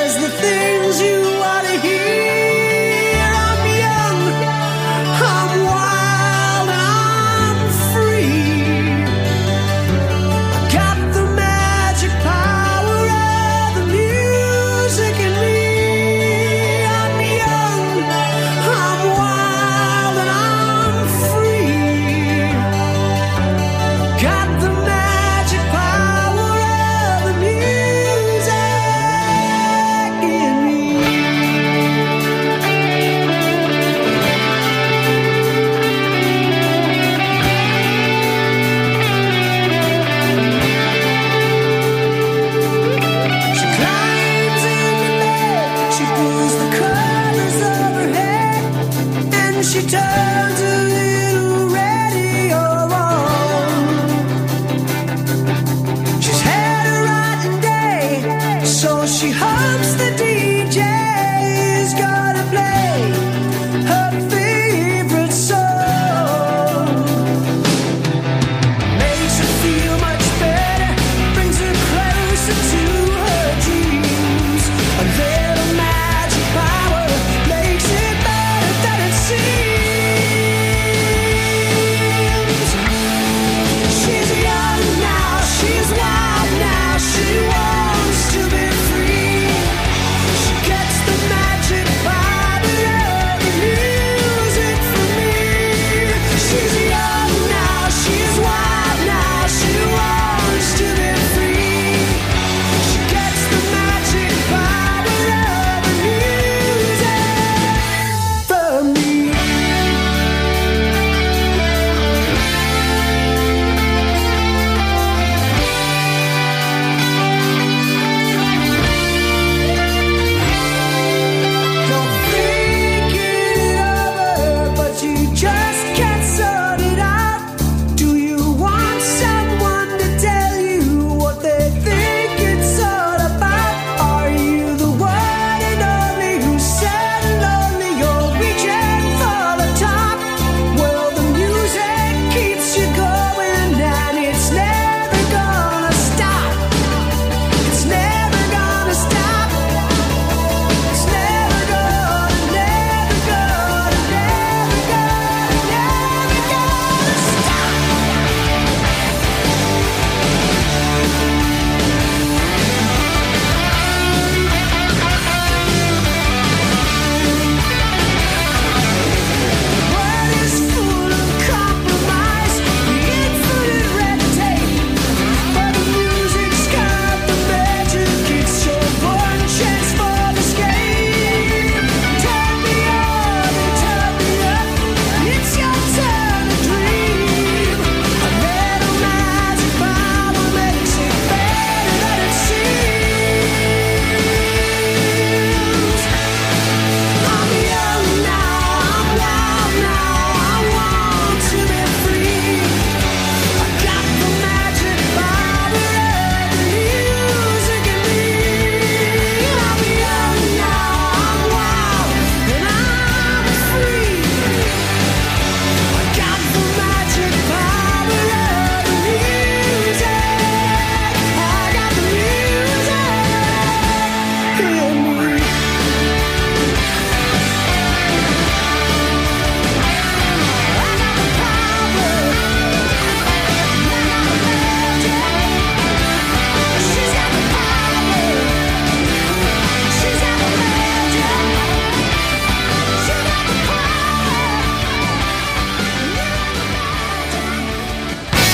The things you